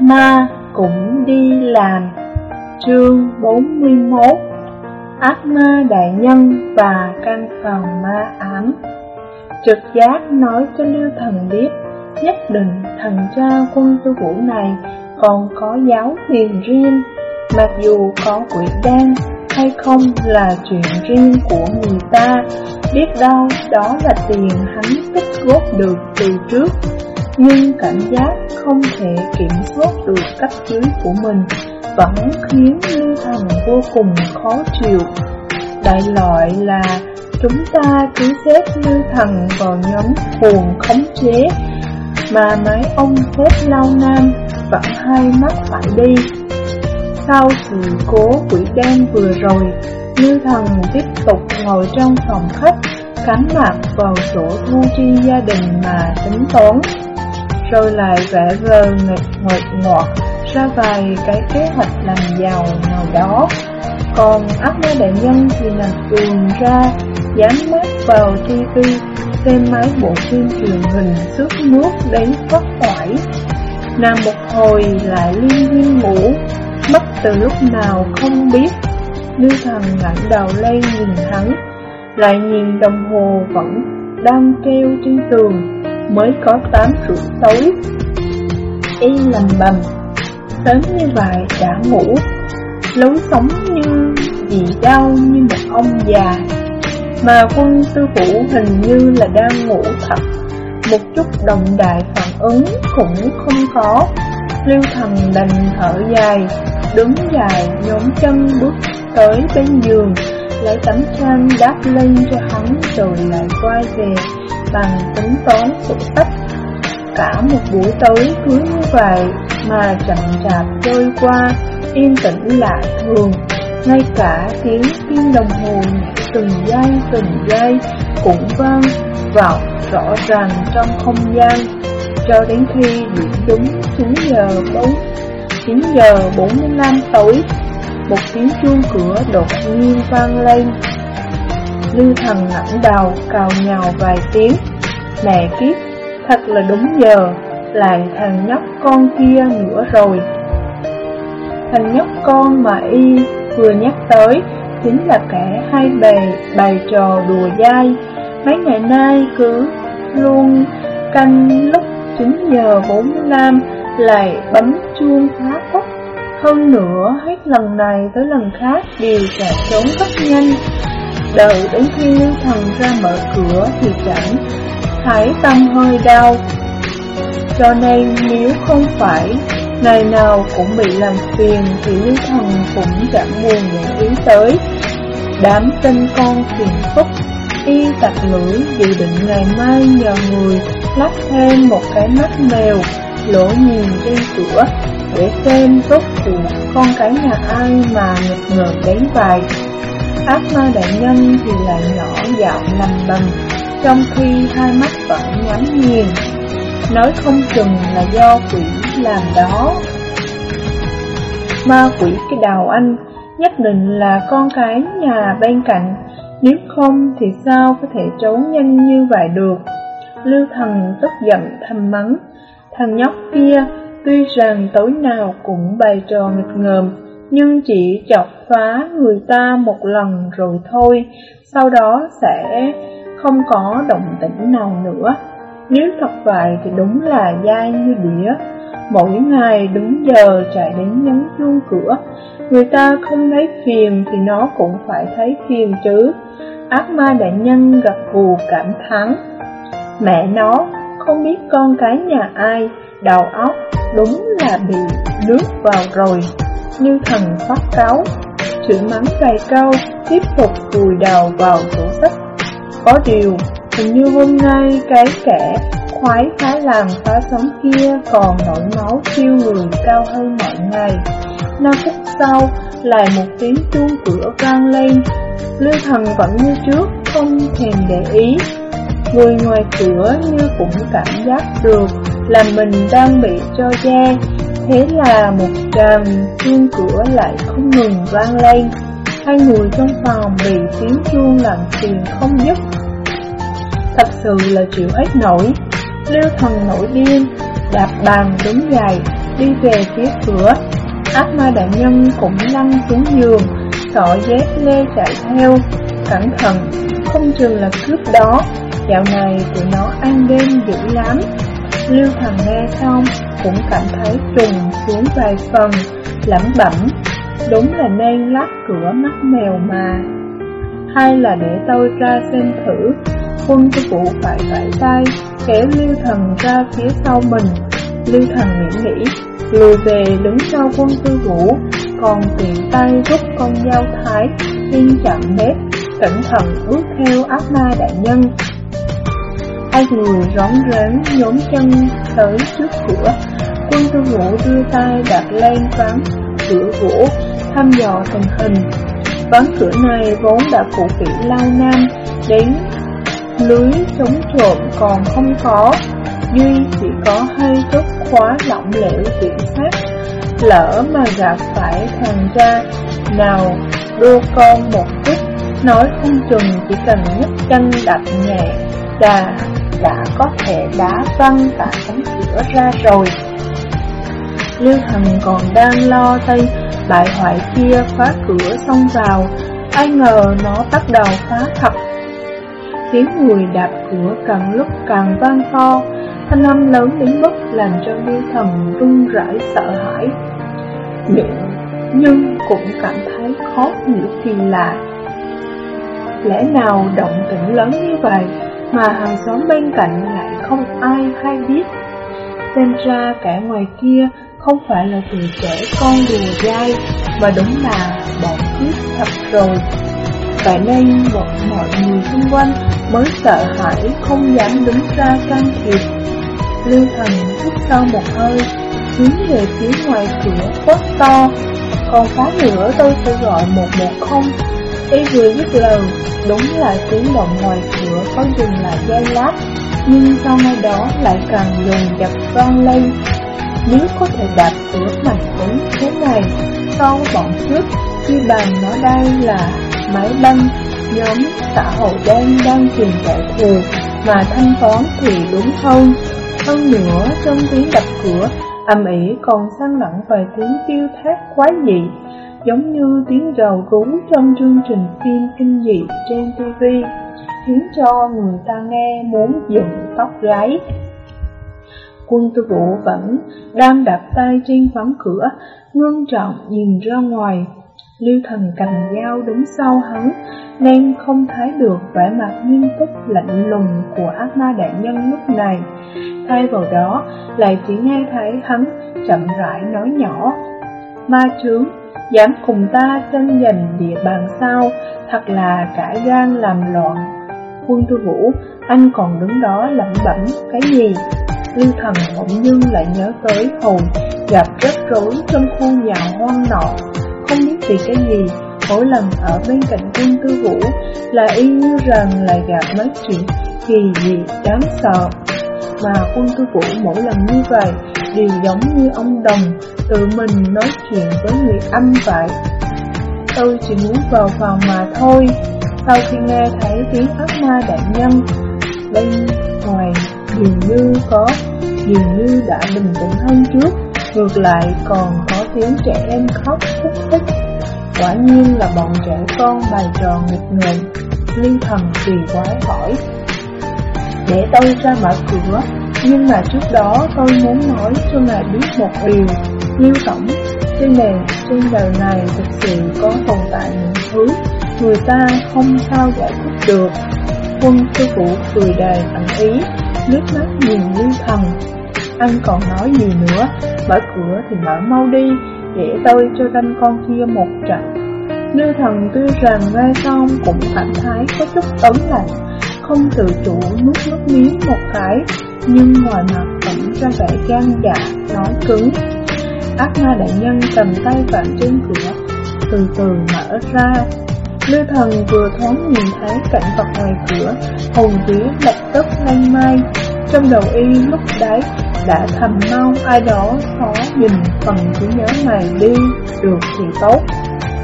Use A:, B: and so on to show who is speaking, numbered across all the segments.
A: ma cũng đi làm. Chương 41 Ác ma đại nhân và căn phòng ma ám. Trực giác nói cho Lưu Thần biết, Nhất định thần cha quân tư vũ này còn có giáo huyền riêng. Mặc dù có quỷ đen hay không là chuyện riêng của người ta, Biết đâu đó là tiền hắn tích góp được từ trước. Nhưng cảm giác không thể kiểm soát được cấp dưới của mình Vẫn khiến Lưu Thần vô cùng khó chịu. Đại loại là chúng ta cứ xếp Lưu Thần vào nhóm cuồng khống chế Mà mấy ông xếp lao nam vẫn hai mắt phải đi. Sau sự cố quỷ đen vừa rồi, Lưu Thần tiếp tục ngồi trong phòng khách, cắm mặt vào sổ thu chi gia đình mà tính toán, rồi lại vẽ vờ nghịch ngột ngọt ra vài cái kế hoạch làm giàu nào đó. Còn ác ma đại nhân thì nằm tường ra, dán mắt vào TV, xem mấy bộ phim truyền hình suốt nước đến phát hoại. Nằm một hồi lại liên viên ngủ, mất từ lúc nào không biết. Lưu thần ngẩng đầu lên nhìn hắn, lại nhìn đồng hồ vẫn đang treo trên tường, mới có tám rưỡi tối. Y lầm bầm, sớm như vậy đã ngủ, lối sống như gì đau như một ông già. Mà quân sư phụ hình như là đang ngủ thật, một chút động đại phản ứng cũng không có. Lưu thần đành thở dài, đứng dài nhóm chân bước tới bên giường, lấy tấm chăn đắp lên cho hắn rồi lại quay về bằng tính toán sổ sách. Cả một buổi tối cứ như vậy mà chậm chạp trôi qua, yên tĩnh lạ thường. Ngay cả tiếng kim đồng hồ nhảy từng giây từng giây cũng vang vọng rõ ràng trong không gian cho đến khi điểm đúng 9 giờ 4 9 giờ 45 tối Một tiếng chuông cửa đột nhiên vang lên Lưu thần ngẩng đầu cào nhào vài tiếng Mẹ kiếp, thật là đúng giờ Lại thằng nhóc con kia nữa rồi Thằng nhóc con mà y vừa nhắc tới Chính là kẻ hai bề bày trò đùa dai Mấy ngày nay cứ luôn canh lúc 9 giờ 45 lại bấm chuông phá phúc. Hơn nữa, hết lần này tới lần khác đều chạy trốn rất nhanh. Đợi đến khi Lưu Thần ra mở cửa thì chẳng thấy tâm hơi đau. Cho nên nếu không phải ngày nào cũng bị làm phiền thì Lưu Thần cũng chẳng buồn để ý tới. Đám tinh con phiền phúc y tặc lưỡi dự định ngày mai nhờ người lắp thêm một cái mắt mèo, lỗ nhìn đi cửa để xem rốt cuộc con cái nhà ai mà nghịch ngợm đến vậy. Ác ma đại nhân thì lại nhỏ giọng lầm bầm, trong khi hai mắt vẫn nhắm nghiền. Nói không chừng là do quỷ làm đó. Ma quỷ cái đầu anh nhất định là con cái nhà bên cạnh, nếu không thì sao có thể trốn nhanh như vậy được. Lưu thần tức giận thầm mắng, Thằng nhóc kia tuy rằng tối nào cũng bày trò nghịch ngợm, nhưng chỉ chọc phá người ta một lần rồi thôi, sau đó sẽ không có động tĩnh nào nữa. Nếu thật vậy thì đúng là dai như đĩa, mỗi ngày đúng giờ chạy đến nhấn chuông cửa, người ta không thấy phiền thì nó cũng phải thấy phiền chứ. Ác ma đại nhân gặp gù cảm thắng. Mẹ nó, không biết con cái nhà ai, đầu óc đúng là bị nước vào rồi, như thần phát cáo, chữ mắng dài câu, tiếp tục vùi đầu vào sổ sách. Có điều, hình như hôm nay cái kẻ khoái phá làm phá sống kia còn nổi máu thiêu người cao hơn mọi ngày. Năm phút sau, lại một tiếng chuông cửa vang lên, Lưu thần vẫn như trước, không thèm để ý, Người ngoài cửa như cũng cảm giác được là mình đang bị cho che Thế là một tràng chuông cửa lại không ngừng vang lên Hai người trong phòng bị tiếng chuông làm phiền không dứt Thật sự là chịu hết nổi lưu thần nổi điên Đạp bàn đứng dậy đi về phía cửa. Ác ma đại nhân cũng lăn xuống giường, sọ dép lê chạy theo, cẩn thận, không chừng là cướp đó. Dạo này tụi nó ăn đêm dữ lắm. Lưu thần nghe xong cũng cảm thấy trùng xuống vài phần, lẩm bẩm, đúng là nên lắp cửa mắt mèo mà. Hay là để tôi ra xem thử, quân tư vũ phải vẫy tay, kéo lưu thần ra phía sau mình. Lưu thần nghĩ nghĩ, lùi về đứng sau quân tư vũ, còn tiện tay rút con dao thái, yên chạm nếp, cẩn thận bước theo ác ma đại nhân. Hai người rón rén nhóm chân tới trước cửa, quân tư vũ đưa tay đặt lên ván cửa gỗ, thăm dò tình hình. Ván cửa này vốn đã phụ kỹ lao nam đến lưới chống trộm còn không có, duy chỉ có hai chốt khóa lỏng lẻo kiểm soát. Lỡ mà gặp phải thằng cha nào đua con một chút, nói không chừng chỉ cần nhấc chân đập nhẹ, là đã có thể đá văng cả cánh cửa ra rồi. Lưu Thần còn đang lo tay bại hoại kia phá cửa xông vào, ai ngờ nó bắt đầu phá thật. Tiếng người đạp cửa càng lúc càng vang to, thanh âm lớn đến mức làm cho Lưu Thần run rẩy sợ hãi. Miệng nhưng cũng cảm thấy khó hiểu kỳ lạ. Lẽ nào động tĩnh lớn như vậy mà hàng xóm bên cạnh lại không ai hay biết? Xem ra cả ngoài kia không phải là từ trẻ con đùa dai, mà đúng là bọn cướp thật rồi. Vậy nên bọn mọi người xung quanh mới sợ hãi không dám đứng ra can thiệp. Lưu thần hít sâu một hơi, hướng về phía ngoài cửa quát to, còn phá nữa tôi sẽ gọi 110. Y vừa dứt lời, đúng là tiếng động ngoài cửa có dừng lại giây lát, nhưng sau ngay đó lại càng dồn dập vang lên. Nếu có thể đạp cửa mạnh tính thế này, sau bọn trước, khi bàn nó đây là máy băng, nhóm xã hội đen đang truyền đại thừa, mà thanh toán thì đúng không? Hơn nữa, trong tiếng đập cửa, âm ỉ còn sang lẫn vài tiếng tiêu thét quái dị, giống như tiếng rầu rú trong chương trình phim kinh dị trên TV, khiến cho người ta nghe muốn dựng tóc gáy. Quân tư vũ vẫn đang đạp tay trên ván cửa, ngưng trọng nhìn ra ngoài. Lưu thần cầm dao đứng sau hắn, nên không thấy được vẻ mặt nghiêm túc lạnh lùng của ác ma đại nhân lúc này. Thay vào đó, lại chỉ nghe thấy hắn chậm rãi nói nhỏ. Ma trướng, dám cùng ta tranh giành địa bàn sao, thật là cả gan làm loạn. Quân tư vũ, anh còn đứng đó lẩm bẩm cái gì? Lưu thần bỗng dưng lại nhớ tới hồi gặp rất rối trong khu nhà hoang nọ, không biết vì cái gì, mỗi lần ở bên cạnh quân tư vũ là y như rằng là gặp mấy chuyện kỳ dị đáng sợ. Mà quân tư vũ mỗi lần như vậy đều giống như ông đồng tự mình nói chuyện với người anh vậy. Tôi chỉ muốn vào phòng mà thôi. Sau khi nghe thấy tiếng ác ma đại nhân bên ngoài dường như có, dường như đã bình tĩnh hơn trước, ngược lại còn có tiếng trẻ em khóc thúc thích Quả nhiên là bọn trẻ con bài trò nghịch ngợm, liên thần kỳ quái hỏi. Để tôi ra mở cửa, nhưng mà trước đó tôi muốn nói cho ngài biết một điều, Lưu Tổng, trên nền trên đời này thực sự có tồn tại những thứ người ta không sao giải thích được. Quân sư phụ cười đầy ẩn ý, nước mắt nhìn Lưu Thần. Anh còn nói gì nữa, mở cửa thì mở mau đi, để tôi cho danh con kia một trận. Lưu Thần tuy rằng nghe xong cũng cảm thấy có chút ấm lạnh, không tự chủ nuốt nước miếng một cái, nhưng ngoài mặt vẫn ra vẻ gan dạ, nói cứng. Ác ma đại nhân cầm tay vặn trên cửa, từ từ mở ra, Lưu thần vừa thoáng nhìn thấy cảnh vật ngoài cửa, hồn vía lập tức lanh mai. Trong đầu y lúc đấy đã thầm mong ai đó xóa nhìn phần trí nhớ này đi được thì tốt.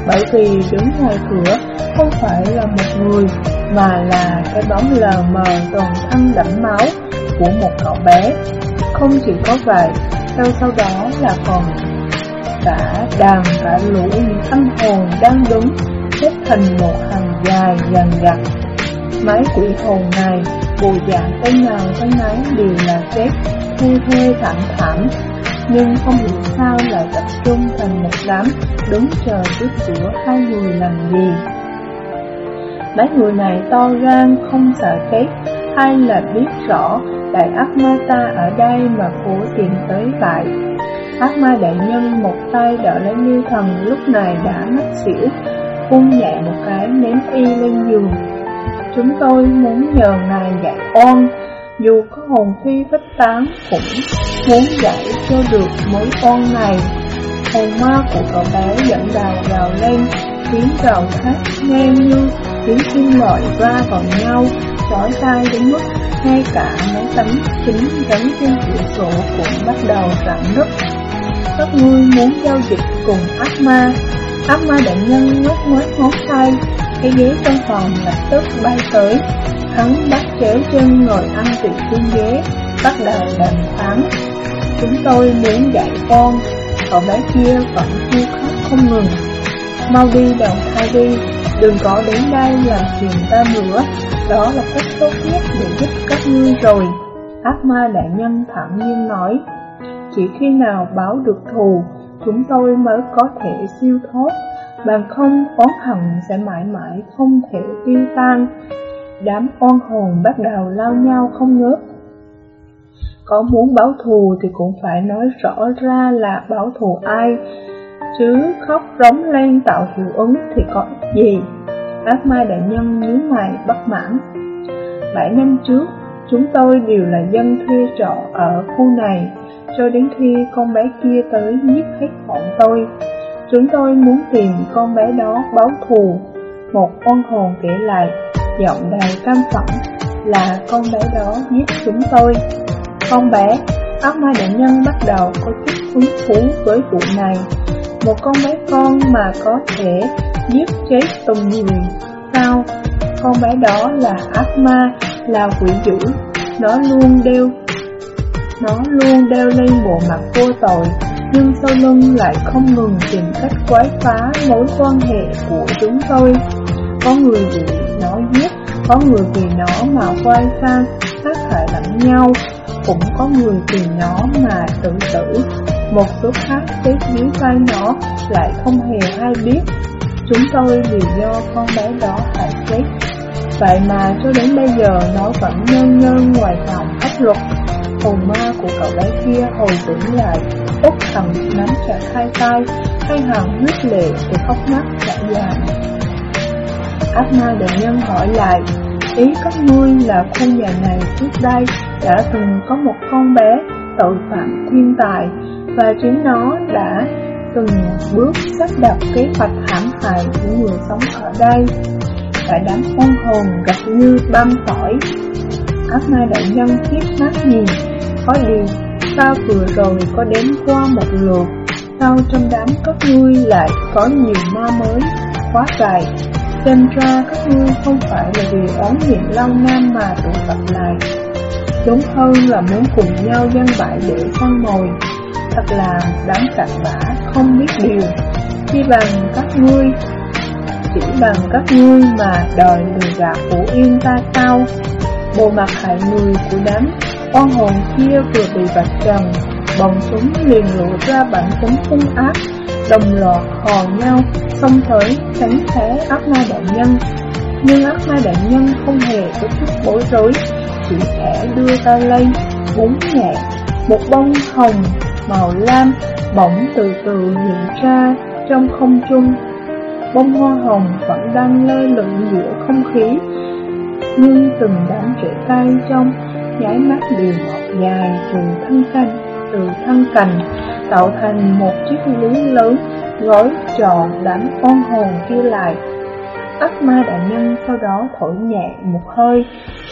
A: Bởi vì đứng ngoài cửa không phải là một người, mà là cái bóng lờ mờ toàn thân đẫm máu của một cậu bé. Không chỉ có vậy, sau sau đó là còn cả đàn cả lũ những âm hồn đang đứng xếp thành một hàng dài dần dặt. Mấy quỷ hồn này, bù dạng tới nào tới nấy đều là chết, thê thê thảm thảm, nhưng không hiểu sao lại tập trung thành một đám, đứng chờ trước cửa hai người làm gì. Mấy người này to gan, không sợ chết, hay là biết rõ đại ác ma ta ở đây mà cố tìm tới vậy. Ác ma đại nhân một tay đỡ lấy như thần lúc này đã mất xỉu, phun nhẹ một cái ném y lên giường. Chúng tôi muốn nhờ ngài dạy oan, dù có hồn phi phách tán cũng muốn dạy cho được mối oan này. Hồn ma của cậu bé dẫn đầu gào lên, tiếng gào thét nghe như tiếng kim loại va vào nhau, chói tai đến mức ngay cả mấy tấm kính gắn trên cửa sổ cũng bắt đầu rạn nứt. Các ngươi muốn giao dịch cùng ác ma, ác ma đại nhân ngốc ngoát ngón tay, cái ghế trong phòng lập tức bay tới. Hắn bắt chéo chân ngồi ăn vị trên ghế, bắt đầu đàm phán. Chúng tôi muốn dạy con, cậu bé kia vẫn kêu khóc không ngừng. Mau đi đầu thai đi, đừng có đến đây làm phiền ta nữa, đó là cách tốt nhất để giúp các ngươi rồi. Ác ma đại nhân thảm nhiên nói, chỉ khi nào báo được thù, chúng tôi mới có thể siêu thoát, bằng không oán hận sẽ mãi mãi không thể tiêu tan. Đám oan hồn bắt đầu lao nhau không ngớt. Có muốn báo thù thì cũng phải nói rõ ra là báo thù ai, chứ khóc rống lên tạo hiệu ứng thì có gì. Ác ma đại nhân nhíu mày bất mãn. Bảy năm trước, chúng tôi đều là dân thuê trọ ở khu này, cho đến khi con bé kia tới giết hết bọn tôi. Chúng tôi muốn tìm con bé đó báo thù. Một con hồn kể lại, giọng đầy cam phẫn là con bé đó giết chúng tôi. Con bé, ác ma đại nhân bắt đầu có chút hứng thú với vụ này. Một con bé con mà có thể giết chết từng người. Sao? Con bé đó là ác ma, là quỷ dữ. Nó luôn đeo nó luôn đeo lên bộ mặt vô tội, nhưng sau lưng lại không ngừng tìm cách quái phá mối quan hệ của chúng tôi. Có người vì nó giết, có người vì nó mà quay sang sát hại lẫn nhau, cũng có người vì nó mà tự tử. Một số khác chết dưới vai nó lại không hề hay biết. Chúng tôi vì do con bé đó phải chết. Vậy mà cho đến bây giờ nó vẫn nhơ nhơ ngoài vòng pháp luật hồn ma của cậu bé kia hồi tưởng lại, út thầm nắm chặt hai tay, hai hàng huyết lệ từ khóc mắt chảy dài. Ác ma đại nhân hỏi lại, ý các ngươi là khu nhà này trước đây đã từng có một con bé tội phạm thiên tài và chính nó đã từng bước sắp đặt kế hoạch hãm hại những người sống ở đây. Cả đám con hồn gặp như băm tỏi. Ác ma đại nhân khiếp mắt nhìn, có điều, sao vừa rồi có đến qua một lượt, sao trong đám các ngươi lại có nhiều ma mới, quá dài. Xem ra các ngươi không phải là vì oán niệm lâu nam mà tụ tập lại. Đúng hơn là muốn cùng nhau gian bại để săn mồi. Thật là đám cặn bã không biết điều. Khi bằng các ngươi, chỉ bằng các ngươi mà đòi lừa gạt của yên ta sao? Bộ mặt hại người của đám con hồn kia vừa bị vạch trần, Bồng súng liền lộ ra bản tính hung ác, Đồng loạt hò nhau, xông tới tránh thế ác ma đại nhân. Nhưng ác ma đại nhân không hề có chút bối rối, Chỉ khẽ đưa tay lên Búng nhẹ Một bông hồng màu lam Bỗng từ từ hiện ra trong không trung. Bông hoa hồng vẫn đang lơ lửng giữa không khí, nhưng từng đám rễ cây trong nháy mắt liền dài từ thân cành, từ thân cành, tạo thành một chiếc lưới lớn, gói tròn đám con hồn kia lại. Ác ma đại nhân sau đó thổi nhẹ một hơi,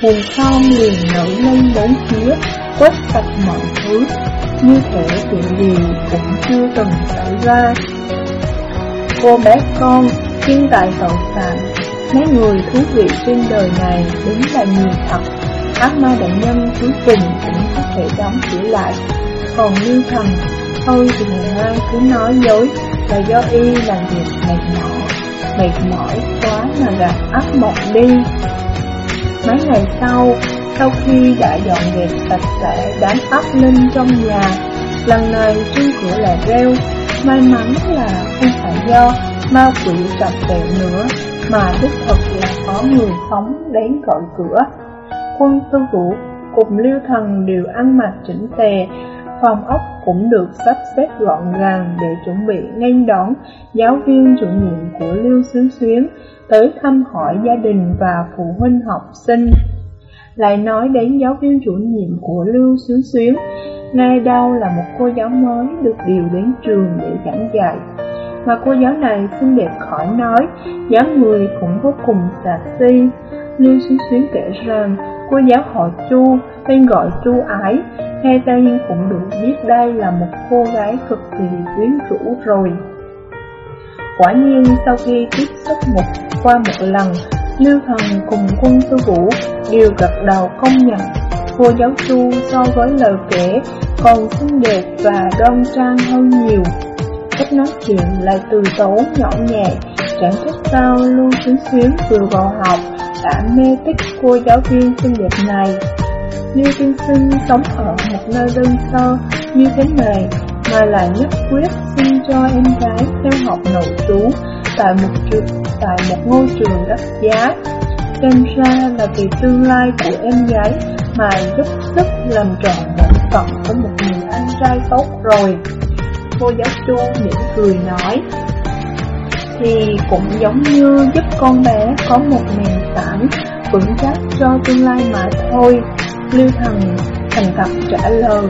A: hồn phong liền nổi lên bốn phía, quét sạch mọi thứ, như thể chuyện gì cũng chưa từng xảy ra. Cô bé con, thiên tài tội phạm, Mấy người thú vị trên đời này đúng là nhiều thật Ác ma đại nhân cuối cùng cũng có thể đóng cửa lại Còn như Thần, thôi thì ngày mai cứ nói dối là do y làm việc mệt mỏi, mệt mỏi quá mà gặp ác mộng đi. Mấy ngày sau, sau khi đã dọn dẹp sạch sẽ đám ấp linh trong nhà, lần này chuông cửa lại reo, may mắn là không phải do ma quỷ trọc tệ nữa, mà đích thực là có người sống đến gọi cửa. Quân tư vũ cùng Lưu Thần đều ăn mặc chỉnh tề, phòng ốc cũng được sắp xếp gọn gàng để chuẩn bị nghênh đón giáo viên chủ nhiệm của Lưu Xuyến Xuyến tới thăm hỏi gia đình và phụ huynh học sinh. Lại nói đến giáo viên chủ nhiệm của Lưu Xuyến Xuyến, ngay đâu là một cô giáo mới được điều đến trường để giảng dạy. Mà cô giáo này xinh đẹp khỏi nói, dáng người cũng vô cùng xà si. Lưu Xuyến Xuyến kể rằng, cô giáo họ Chu, tên gọi Chu Ái, nghe tên cũng được biết đây là một cô gái cực kỳ quyến rũ rồi. Quả nhiên sau khi tiếp xúc một qua một lần, Lưu Thần cùng quân tư vũ đều gật đầu công nhận cô giáo Chu so với lời kể còn xinh đẹp và đoan trang hơn nhiều. Cách nói chuyện lại từ tốn nhỏ nhẹ, chẳng trách sao luôn Xuyến Xuyến vừa vào học đã mê thích cô giáo viên xinh đẹp này. Như Tiên Sinh sống ở một nơi đơn sơ như thế này mà lại nhất quyết xin cho em gái theo học nội trú tại một trường tại một ngôi trường đắt giá. Xem ra là vì tương lai của em gái mà giúp sức làm trọn bổn phận của một người anh trai tốt rồi. Cô giáo chu mỉm cười nói, thì cũng giống như giúp con bé có một nền tảng vững chắc cho tương lai mà thôi. Lưu Thần thành thật trả lời,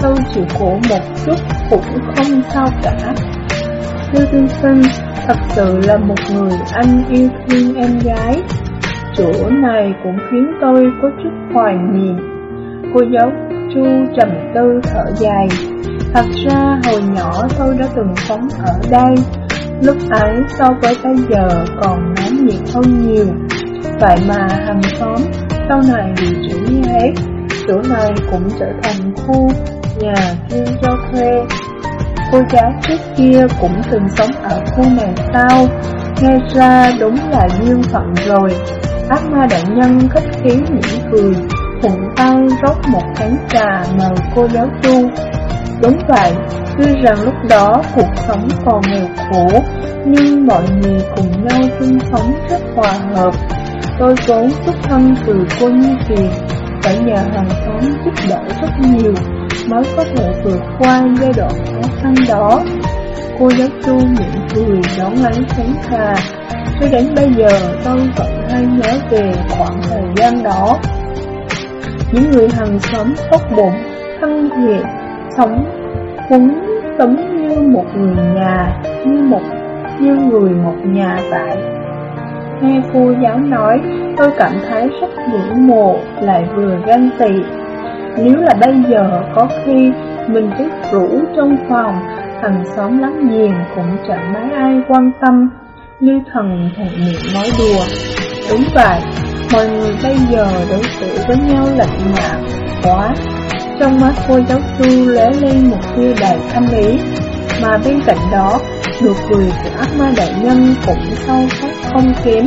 A: tôi chịu khổ một chút cũng không sao cả. Lưu Tiên Sinh thật sự là một người anh yêu thương em gái. Chỗ này cũng khiến tôi có chút hoài niệm. Cô giáo Chu trầm tư thở dài. Thật ra hồi nhỏ tôi đã từng sống ở đây. Lúc ấy, so với bây giờ còn náo nhiệt hơn nhiều. Vậy mà hàng xóm sau này bị chuyển hết. Chỗ này cũng trở thành khu nhà chuyên cho thuê Cô giáo trước kia cũng từng sống ở khu này sao Nghe ra đúng là duyên phận rồi Ác ma đại nhân khách khí mỉm cười, Thuận tay rót một chén trà mời cô giáo chu Đúng vậy, tuy rằng lúc đó cuộc sống còn nghèo khổ Nhưng mọi người cùng nhau chung sống rất hòa hợp Tôi vốn xuất thân từ cô Nhi Kiệt Phải nhờ hàng xóm giúp đỡ rất nhiều mới có thể vượt qua giai đoạn khó khăn đó. Cô giáo chu miệng cười đón lấy sáng trà, cho đến bây giờ tôi vẫn hay nhớ về khoảng thời gian đó. Những người hàng xóm tốt bụng, thân thiện, sống cũng giống như một người nhà, như một như người một nhà vậy. Nghe cô giáo nói, tôi cảm thấy rất ngưỡng mộ, lại vừa ganh tị nếu là bây giờ có khi mình cứ rủ trong phòng, hàng xóm láng giềng cũng chẳng mấy ai quan tâm. Lưu thần thuận miệng nói đùa. Đúng vậy, mọi người bây giờ đối xử với nhau lạnh nhạt quá. Trong mắt cô giáo sư lóe lên một tia đầy thâm ý, mà bên cạnh đó, nụ cười của ác ma đại nhân cũng sâu sắc không kém.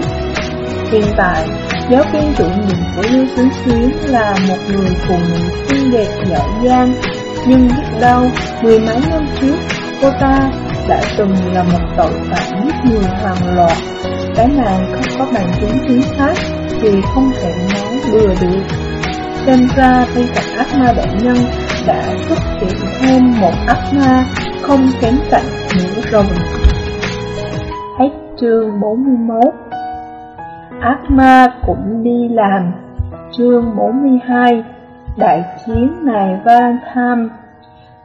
A: Hiện tại, Giáo viên chủ nhiệm của Lưu Xuyến Xuyến là một người phụ nữ xinh đẹp giỏi giang, nhưng biết đâu, mười mấy năm trước, cô ta đã từng là một tội phạm giết người hàng loạt. Cái này không có bằng chứng chính xác thì không thể nói bừa được. Xem ra bên cạnh ác ma đại nhân đã xuất hiện thêm một ác ma không kém cạnh nữa rồi. Hết chương 41 ác ma cũng đi làm. Chương 42 Đại chiến ngày van Tham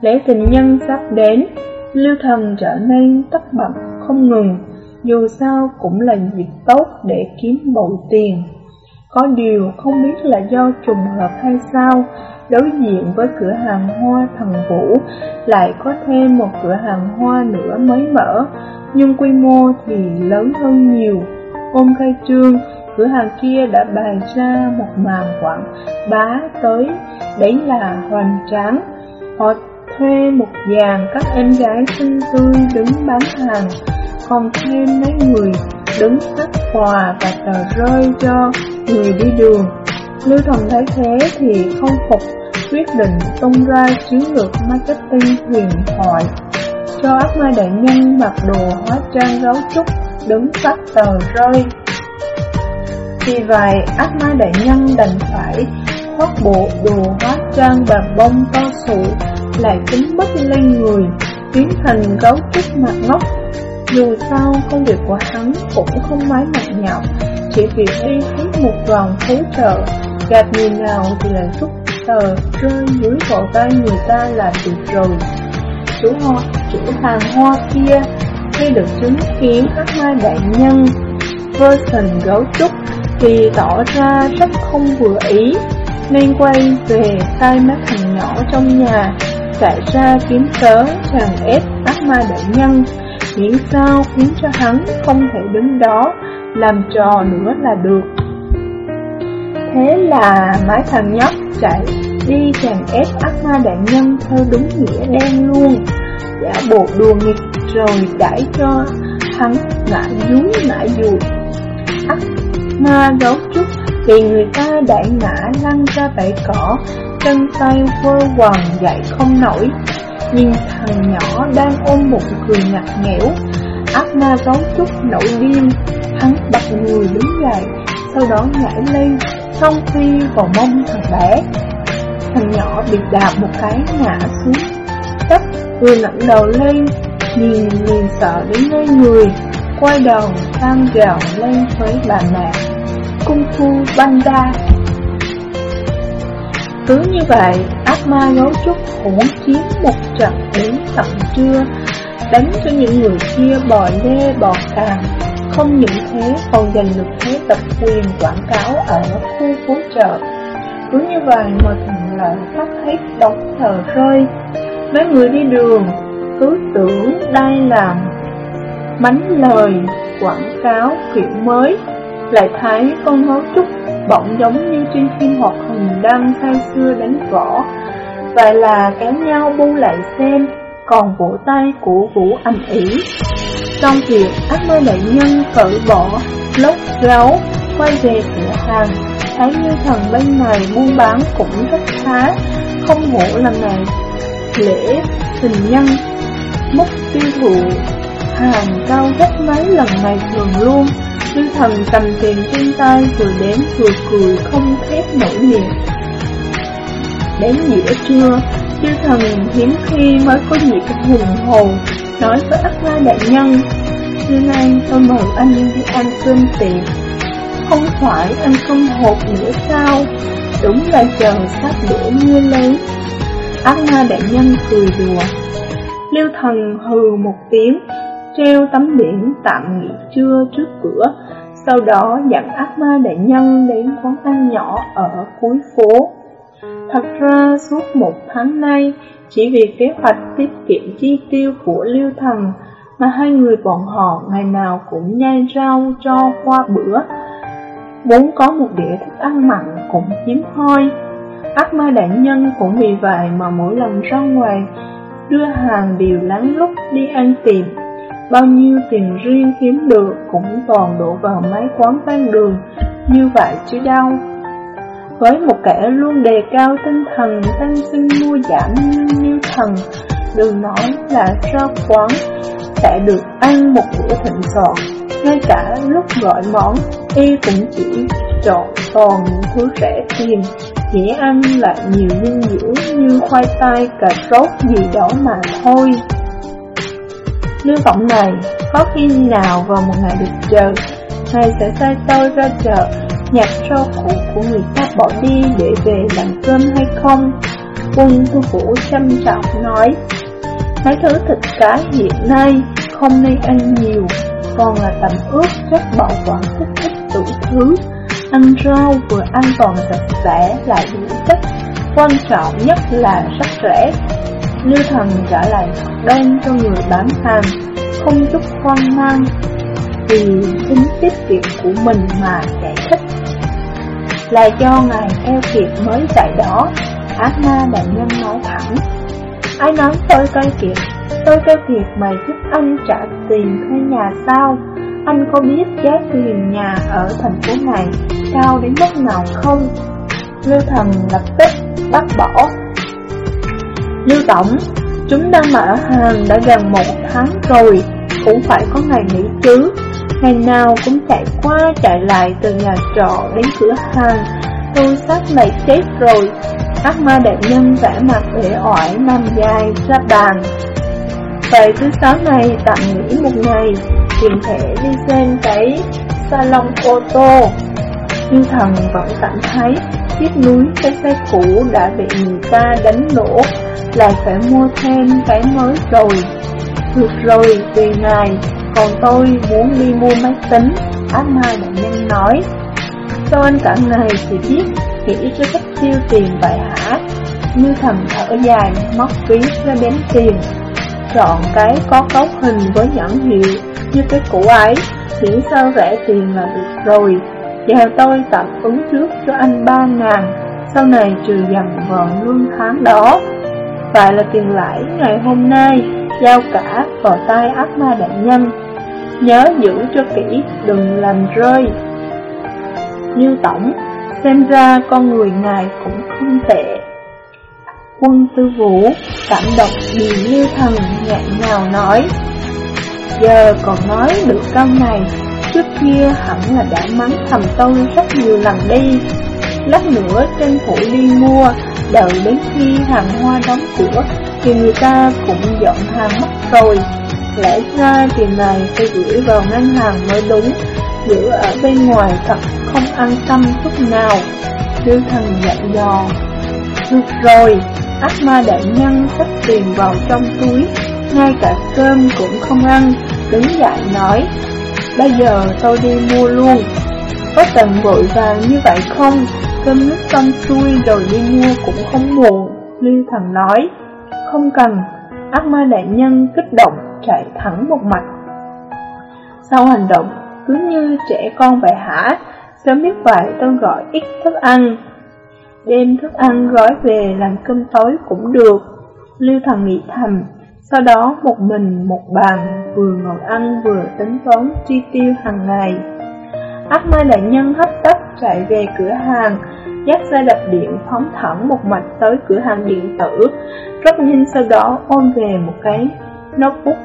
A: Lễ tình nhân sắp đến, Lưu Thần trở nên tất bật không ngừng, dù sao cũng là dịp tốt để kiếm bội tiền. Có điều không biết là do trùng hợp hay sao, đối diện với cửa hàng hoa thần vũ lại có thêm một cửa hàng hoa nữa mới mở, nhưng quy mô thì lớn hơn nhiều. Hôm khai trương, cửa hàng kia đã bày ra một màn quảng bá tới, đấy là hoành tráng. Họ thuê một dàn các em gái xinh tươi đứng bán hàng, còn thêm mấy người đứng phát quà và tờ rơi cho người đi đường. Lưu Thần thấy thế thì không phục, quyết định tung ra chiến lược marketing huyền thoại, cho ác ma đại nhân mặc đồ hóa trang gấu trúc đứng phát tờ rơi. Vì vậy, ác ma đại nhân đành phải khoác bộ đồ hóa trang và bông to sụ, lại kính mất lên người, biến thành gấu trúc mặt ngốc. Dù sao, công việc của hắn cũng không mấy mặt nhọc, chỉ việc đi hết một vòng phố chợ, gặp người nào thì lại xúc tờ rơi dưới cổ tay người ta là được rồi. Chủ hoa, chủ hàng hoa kia, khi được chứng kiến ác ma đại nhân. Version gấu trúc thì tỏ ra rất không vừa ý, nên quay về tay mấy thằng nhỏ trong nhà, chạy ra kiếm cớ chàng ép ác ma đại nhân, miễn sao khiến cho hắn không thể đứng đó, làm trò nữa là được. Thế là mái thằng nhóc chạy đi chàng ép ác ma đại nhân theo đúng nghĩa đen luôn, giả bộ đùa nghịch rồi đãi cho hắn ngã dúi ngã dùi. Ác ma gấu trúc thì người ta đại ngã lăn ra bãi cỏ, chân tay vơ quần dậy không nổi. Nhìn thằng nhỏ đang ôm bụng cười ngặt nghẽo, ác ma gấu trúc nổi điên, hắn bật người đứng dậy, sau đó nhảy lên, xong phi vào mông thằng bé. Thằng nhỏ bị đạp một cái ngã xuống đất, vừa ngẩng đầu lên, nhìn liền sợ đến ngây người, quay đầu sang gào lên với bà mẹ. Cung Phu Banda Cứ như vậy, ác ma gấu trúc hỗn chiến một trận đến tận trưa, đánh cho những người kia bò lê bò càng. Không những thế còn giành được thế tập quyền quảng cáo ở khu phố chợ. Cứ như vậy mà thuận lợi sắp hết đóng thờ rơi. Mấy người đi đường, cứ tưởng đây là mánh lời quảng cáo kiểu mới, lại thấy con máu trúc bỗng giống như trên phim hoạt hình đang say xưa đánh võ Vậy là kéo nhau bu lại xem Còn vỗ tay của Vũ Anh ỉ trong việc ác mơ bệnh nhân cởi bỏ lốc gấu Quay về cửa hàng. Thấy như thần bên này buôn bán cũng rất khá Không hổ lần này Lễ tình nhân. Mức tiêu thụ hàng cao gấp mấy lần ngày thường luôn. Như thần cầm tiền trên tay vừa đến vừa cười không khép nổi miệng. Đến giữa trưa, chư thần hiếm khi mới có dịp hùng hồn Nói với ác la đại nhân Trưa nay tôi mời anh đi ăn cơm tiệm Không phải ăn cơm hộp nữa sao? Đúng là chờ sắp đổ mưa lấy Ác ma đại nhân cười đùa. Liêu thần hừ một tiếng treo tấm biển tạm nghỉ trưa trước cửa, sau đó dẫn ác ma đại nhân đến quán ăn nhỏ ở cuối phố. Thật ra suốt một tháng nay, chỉ vì kế hoạch tiết kiệm chi tiêu của Lưu Thần mà hai người bọn họ ngày nào cũng nhai rau cho qua bữa. Vốn có một đĩa thức ăn mặn cũng hiếm hoi. Ác ma đại nhân cũng vì vậy mà mỗi lần ra ngoài đưa hàng đều lắng lúc đi ăn tìm Bao nhiêu tiền riêng kiếm được cũng toàn đổ vào mấy quán ven đường, như vậy chứ đâu. Với một kẻ luôn đề cao tinh thần tăng sinh mua giảm như thần, đừng nói là ra quán, sẽ được ăn một bữa thịnh soạn. Ngay cả lúc gọi món, y cũng chỉ chọn toàn những thứ rẻ tiền, chỉ ăn lại nhiều dinh dưỡng như khoai tây, cà rốt gì đó mà thôi. Lưu vọng này, có khi nào vào một ngày được trời, thầy sẽ sai tôi ra chợ, nhặt rau củ của người ta bỏ đi để về làm cơm hay không? Quân thư vũ chăm trọng nói, mấy thứ thịt cá hiện nay không nên ăn nhiều, còn là tầm ướp rất bảo quản kích thích đủ thứ. Ăn rau vừa an toàn sạch sẽ lại đủ chất, quan trọng nhất là rất rẻ. Lưu thần trả lại đen cho người bán hàng, không chút hoang mang, vì tính tiết kiệm của mình mà giải thích. Là do ngài theo kịp mới dạy đó, ác ma đại nhân nói thẳng. Ai nói tôi coi kiệt Tôi coi kiệt mày giúp anh trả tiền thuê nhà sao? Anh có biết giá tiền nhà ở thành phố này Cao đến mức nào không? Lưu thần lập tức bắt bỏ. Lưu Tổng Chúng đang mở hàng đã gần một tháng rồi. Cũng phải có ngày nghỉ chứ. Ngày nào cũng chạy qua chạy lại từ nhà trọ đến cửa hàng. Tôi sắp mày chết rồi. Ác ma đại nhân vẽ mặt để oải nằm dài ra bàn. Vậy thứ sáu này tạm nghỉ một ngày Tiền thể đi xem cái salon ô tô Nhưng thần vẫn cảm thấy Chiếc núi cái xe cũ đã bị người ta đánh nổ Lại phải mua thêm cái mới rồi. Được rồi, tùy ngài còn tôi muốn đi mua máy tính Ác ma đại nhân nói. Sao anh cả ngày chỉ biết nghĩ cho cách tiêu tiền vậy hả? Như thầm thở dài, móc ví ra đếm tiền. Chọn cái có cấu hình với nhãn hiệu như cái cũ ấy chỉ sao rẻ tiền là được rồi. Giờ tôi tạm ứng trước cho anh ba ngàn Sau này trừ dần vào lương tháng đó. Vậy là tiền lãi ngày hôm nay Giao cả vào tay ác ma đại nhân. Nhớ giữ cho kỹ, đừng làm rơi. Như tổng, Xem ra con người ngài cũng không tệ. Quân tư vũ cảm động nhìn như thần nhẹ nhào nói, Giờ còn nói được câu này, Trước kia hẳn là đã mắng thầm tôi rất nhiều lần đi. Lát nữa tranh thủ đi mua, Đợi đến khi hàng hoa đóng cửa Thì người ta cũng dọn hàng mất rồi. Lẽ ra tiền này phải gửi vào ngân hàng mới đúng Giữ ở bên ngoài thật không an tâm chút nào. Lưu thần dặn dò. Được rồi, ác ma đại nhân xách tiền vào trong túi Ngay cả cơm cũng không ăn Đứng dậy nói. Bây giờ tôi đi mua luôn. Có cần vội vàng như vậy không? Cơm nước xong xuôi rồi đi mua cũng không muộn Lưu thần nói. Không cần Ác ma đại nhân kích động chạy thẳng một mạch. Sau hành động, cứ như trẻ con vậy hả, Sớm biết vậy tôi gọi ít thức ăn. Đem thức ăn gói về làm cơm tối cũng được. Lưu thần nghĩ thầm, Sau đó một mình một bàn Vừa ngồi ăn vừa tính toán chi tiêu hàng ngày. Ác ma đại nhân hấp tấp chạy về cửa hàng, Dắt xe đạp điện phóng thẳng một mạch tới cửa hàng điện tử, Rất nhanh sau đó ôm về một cái notebook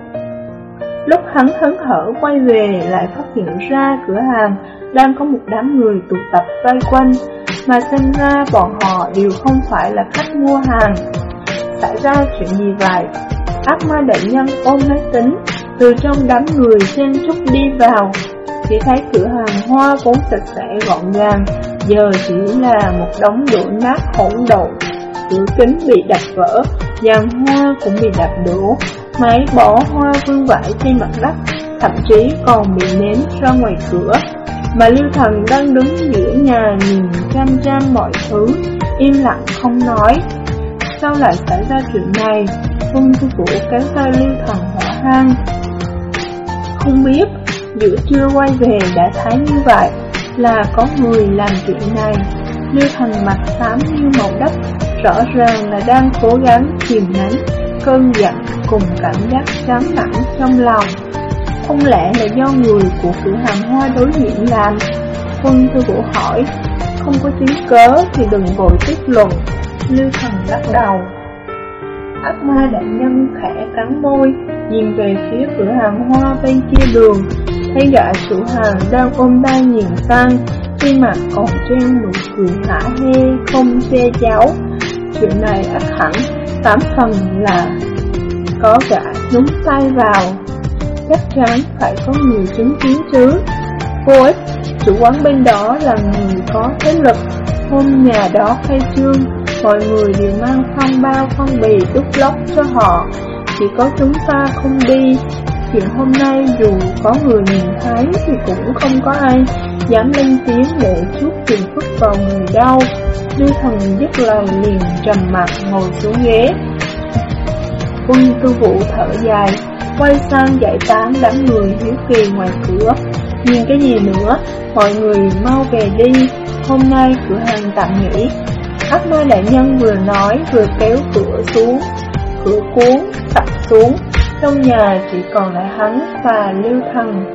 A: Lúc hắn hấn hở quay về lại phát hiện ra cửa hàng đang có một đám người tụ tập xoay quanh, mà xem ra bọn họ đều không phải là khách mua hàng. Xảy ra chuyện gì vậy? Ác ma đại nhân ôm máy tính, từ trong đám người chen chúc đi vào, chỉ thấy cửa hàng hoa vốn sạch sẽ gọn gàng, giờ chỉ là một đống đổ nát hỗn độn. Cửa kính bị đập vỡ, dàn hoa cũng bị đập đổ, Mấy bỏ hoa vương vãi trên mặt đất, thậm chí còn bị ném ra ngoài cửa. Mà Lưu Thần đang đứng giữa nhà nhìn chăm chăm mọi thứ, im lặng không nói. Sao lại xảy ra chuyện này? vương Tư Vũ kéo tay Lưu Thần hỏa hang. Không biết, giữa trưa quay về đã thấy như vậy, là có người làm chuyện này. Lưu Thần mặt xám như màu đất, rõ ràng là đang cố gắng kìm nén cơn giận cùng cảm giác chán nản trong lòng. Không lẽ là do người của cửa hàng hoa đối diện làm? Quân tư vũ hỏi, không có chứng cớ thì đừng vội kết luận. Lưu thần lắc đầu. Ác ma đại nhân khẽ cắn môi, nhìn về phía cửa hàng hoa bên kia đường, thấy gã chủ hàng đang ôm tay nhìn sang, trên mặt còn treo nụ cười hả hê, không che giấu. Chuyện này ác hẳn, tám phần là có gã nhúng tay vào chắc chắn phải có nhiều chứng kiến chứ. Vô ích, chủ quán bên đó là người có thế lực, hôm nhà đó khai trương, mọi người đều mang phong bao phong bì đúc lót cho họ, chỉ có chúng ta không đi. Chuyện hôm nay dù có người nhìn thấy thì cũng không có ai dám lên tiếng để chút tiền phức vào người đau. Lưu thần dứt lời liền trầm mặt ngồi xuống ghế. Quân tư vụ thở dài, quay sang giải tán đám người hiếu kỳ ngoài cửa. Nhìn cái gì nữa, mọi người mau về đi, hôm nay cửa hàng tạm nghỉ. Ác ma đại nhân vừa nói vừa kéo cửa xuống. cửa cuốn, sập xuống, trong nhà chỉ còn lại hắn và Lưu Thần.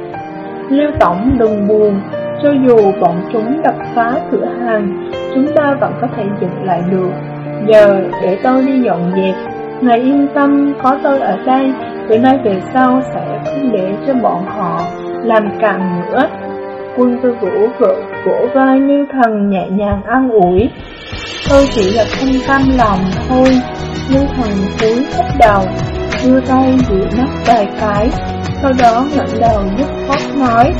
A: Lưu Tổng đừng buồn, cho dù bọn chúng đập phá cửa hàng, chúng ta vẫn có thể dựng lại được. Giờ để tôi đi dọn dẹp, ngài yên tâm có tôi ở đây, từ nay về sau sẽ không để cho bọn họ làm càng nữa. Quân tư vũ vợ vỗ vai như thần nhẹ nhàng an ủi. Tôi chỉ là không cam lòng thôi. Như thần cúi thấp đầu, đưa tay dịu nắp vài cái, sau đó ngẩng đầu dứt khóc nói.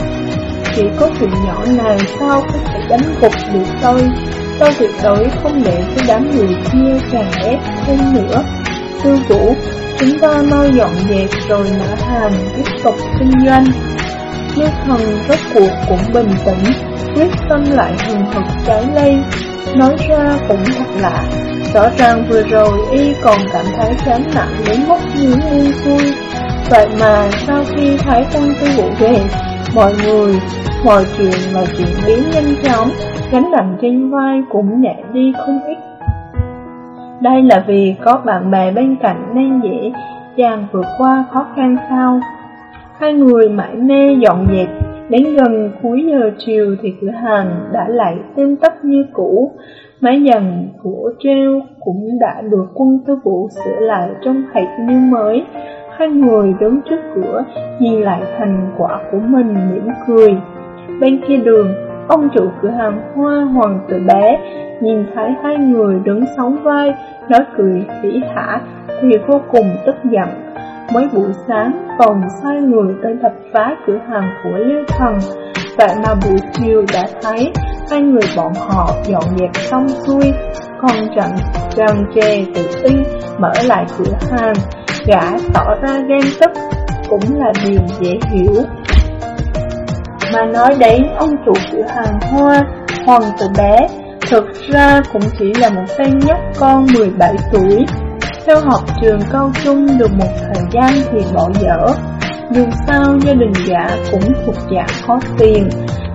A: Chỉ có chuyện nhỏ này sao có thể đánh gục được tôi? Tôi tuyệt đối không để cho đám người kia càng ép thêm nữa? Tư vũ, chúng ta mau dọn dẹp rồi mở hàng tiếp tục kinh doanh. Như thần rốt cuộc cũng bình tĩnh. Quyết tâm lại thường thực trái lây. Nói ra cũng thật lạ. Rõ ràng vừa rồi y còn cảm thấy chán nặng đến mức như buông xuôi. Vậy mà sau khi thấy quân tư vụ về Mọi người, mọi chuyện mà chuyện biến nhanh chóng Gánh nặng trên vai cũng nhẹ đi không ít. Đây là vì có bạn bè bên cạnh nên dễ dàng vượt qua khó khăn sau Hai người mãi mê dọn dẹp Đến gần cuối giờ chiều thì cửa hàng đã lại tươm tấp như cũ. Mái dần của treo cũng đã được quân tư vụ sửa lại trong hệt như mới. Hai người đứng trước cửa nhìn lại thành quả của mình mỉm cười. Bên kia đường, ông chủ cửa hàng hoa hoàng tử bé Nhìn thấy hai người đứng sóng vai, nói cười hỉ hả Thì vô cùng tức giận. Mới buổi sáng, còn sai người tới đập phá cửa hàng của Liêu Thần. Vậy mà buổi chiều đã thấy hai người bọn họ dọn dẹp xong xuôi. Còn chẳng tràn trề tự tin mở lại cửa hàng, Gã tỏ ra ghen tức, cũng là điều dễ hiểu. Mà nói đến ông chủ cửa hàng hoa, Hoàng tử bé, Thực ra cũng chỉ là một tên nhóc con 17 tuổi. Theo học trường cao trung được một thời gian thì bỏ dở Dù sao gia đình gã cũng thuộc dạng khó tiền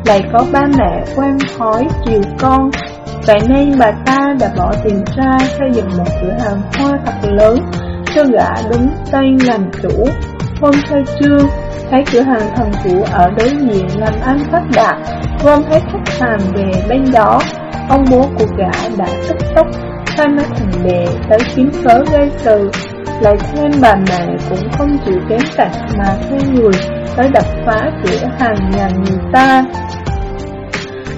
A: Lại có ba mẹ quen khói chiều con Vậy nên bà ta đã bỏ tiền ra xây dựng một cửa hàng hoa thật lớn cho gã đứng tay làm chủ. Hôm khai trương, thấy cửa hàng thần chủ ở đối diện làm ăn phát đạt, gom thấy khách hàng về bên đó. Ông bố của gã đã tức tốc, hai mắt thành mẹ tới kiếm cớ gây sự. Lại thêm bà mẹ cũng không chịu kém cạnh mà thuê người tới đập phá cửa hàng nhà người ta.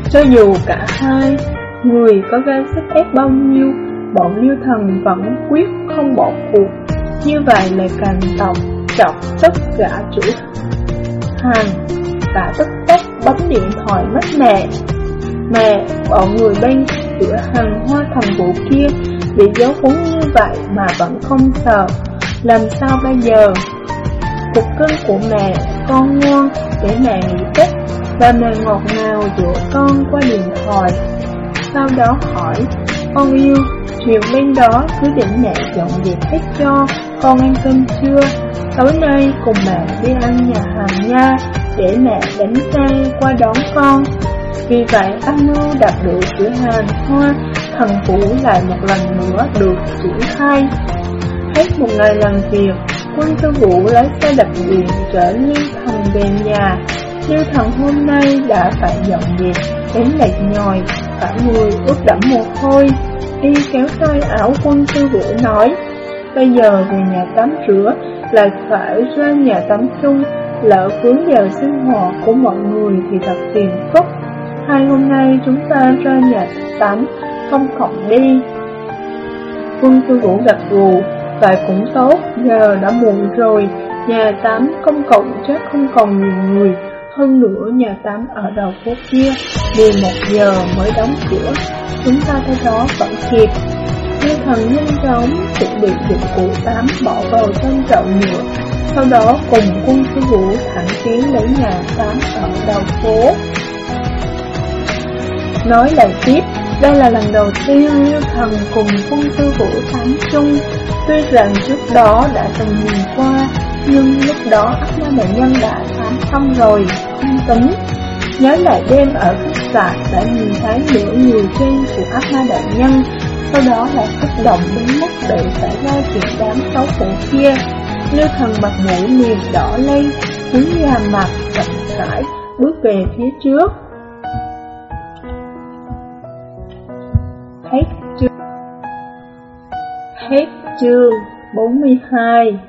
A: Cho dù cả hai người có gây sức ép bao nhiêu, bọn liêu thần vẫn quyết không bỏ cuộc. Như vậy lại càng tọc chọc tất cả chủ hàng và tức tốc bấm điện thoại mất mẹ. Mẹ, bọn người bên cửa hàng hoa thần vụ kia bị giấu cuốn như vậy mà vẫn không sợ. Làm sao bây giờ? Cục cưng của mẹ, con ngoan để mẹ nghỉ tích và mẹ ngọt ngào dỗ con qua điện thoại. Sau đó hỏi, con yêu, chuyện bên đó cứ để mẹ dọn dẹp hết cho, con ăn cơm chưa? Tối nay cùng mẹ đi ăn nhà hàng nha, để mẹ đánh xe qua đón con. Vì vậy, âm mưu đặt được cửa hàng hoa, thần phủ lại một lần nữa được triển khai. Hết một ngày làm việc, quân tư vũ lấy xe đập điện trở Liên Thần về nhà. Như thần hôm nay đã phải dọn dẹp, đến lệch nhòi, cả người ướt đẫm mồ hôi. Y kéo tay áo quân tư vũ nói, Bây giờ về nhà tắm rửa Lại phải ra nhà tắm chung Lỡ vướng giờ sinh hoạt của mọi người Thì thật phiền phức Hai hôm nay chúng ta ra nhà tắm, Không cộng đi. Quân tư vũ gật gù Vậy cũng tốt, Giờ đã muộn rồi. Nhà tắm công cộng chắc không còn nhiều người. Hơn nữa nhà tắm ở đầu phố kia 11 giờ mới đóng cửa. Chúng ta tới đó vẫn kịp. Như thần nhanh chóng chuẩn bị dụng cụ tắm bỏ vào trong chậu nhựa Sau đó cùng quân sư vũ thẳng tiến đến nhà tắm ở đầu phố. Nói lại tiếp, đây là lần đầu tiên Như Thần cùng quân sư vũ tắm chung Tuy rằng trước đó đã từng nhìn qua Nhưng lúc đó ác ma bệnh nhân đã thám xong rồi, không tính Nhớ lại đêm ở khách sạn đã nhìn thấy nửa người trên của ác ma đại nhân sau đó lại kích động đến mức để xảy ra chuyện đám xấu hổ kia. Lưu thần mặt mũi liền đỏ lên, hướng ra mặt chậm rãi bước về phía trước. Hết chương 42